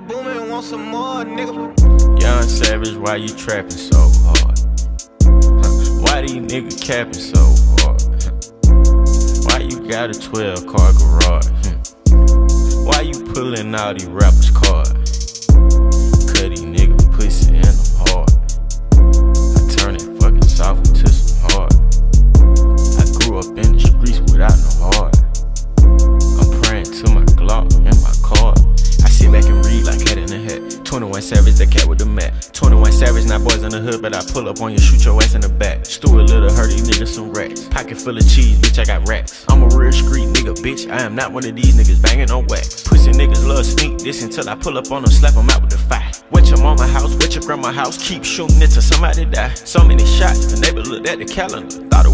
want some more, nigga. Young Savage, why you trapping so hard? Why these niggas capping so hard? Why you got a 12 car garage? Why you pulling out these rappers' cards? Cut these nigga pussy and hard. I turn it fucking soft into some hard. I grew up in the streets without the cat with the mat. 21 Savage, not boys in the hood, but I pull up on you, shoot your ass in the back. Stuart Little, hurt these niggas some racks. Pocket full of cheese, bitch, I got racks. I'm a real street nigga, bitch. I am not one of these niggas banging on wax. Pussy niggas love sneak this until I pull up on them, slap them out with the fire. Wet your mama house, wet your grandma house, keep shooting until somebody die. So many shots, the neighbor looked at the calendar, thought it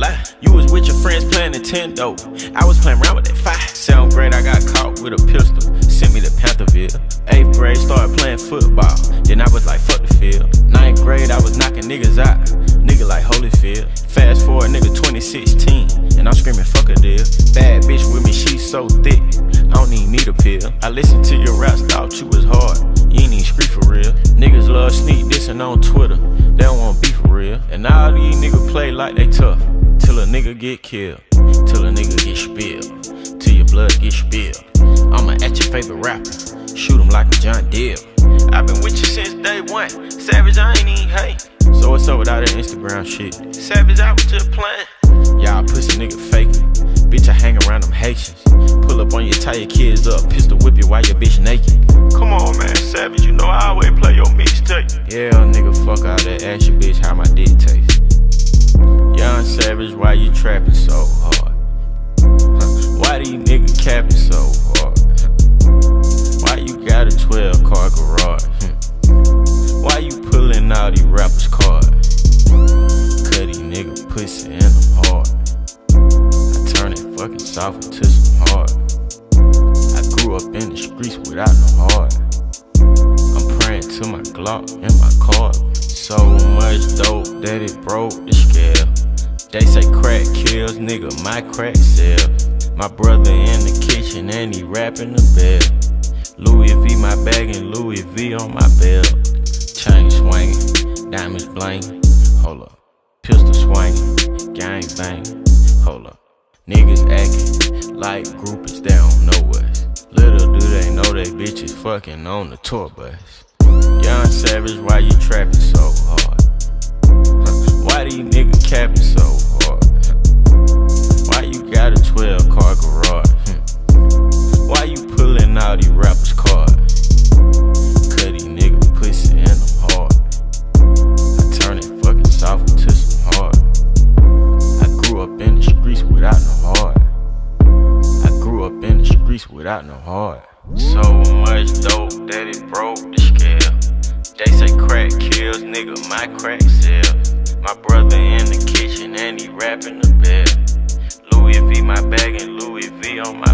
was 4th of July. You was with your friends playing Nintendo, I was playing around with that fire. Seventh grade, I got caught with a pistol, sent me to Pantherville. Eighth grade, started playing football, then I was like, fuck the field. Ninth grade, I was knocking niggas out, nigga like Holyfield. Fast forward, nigga 2016, and I'm screaming, fuck a deal. Bad bitch with me, she so thick, I don't even need a pill. I listened to your raps, thought you was hard, you ain't even scream for real. Niggas love sneak dissing on Twitter, they don't want beef real. And all these niggas play like they tough, till a nigga get killed, till a nigga get spilled, till your blood get spilled. I'ma at your favorite rapper, shoot him like a John Deere. I've been with you since day one, Savage, I ain't even hate. So what's up with all that Instagram shit? Savage, I was just playing. Y'all pussy nigga faking. Bitch, I hang around them Haitians. Pull up on you, tie your kids up, pistol whip you while your bitch naked. Come on, man, Savage. You know I always play your mixtape. Yeah, all that. Ask your bitch how my dick taste. Young Savage, why you trapping so hard? Why these niggas capping so hard? Why you got a 12 car garage? Why you pulling all these rappers' cards? Cut these nigga pussy and I'm hard. I turn it fucking soft into some hard. I grew up in the streets without no heart. I'm praying to my Glock and my card. So much dope that it broke the scale. They say crack kills, nigga, my crack sell. My brother in the kitchen and he rapping the bell. Louis V my bag and Louis V on my belt. Chain swinging, diamonds blinging. Hold up, pistol swinging, gang banging. Hold up, niggas acting like groupies, they don't know us. Little do they know they bitches fucking on the tour bus. Young Savage, why you trapping so hard? Why these niggas got no heart. So much dope that it broke the scale. They say crack kills, nigga, my crack sells. My brother in the kitchen and he rapping the bell. Louis V my bag and Louis V on my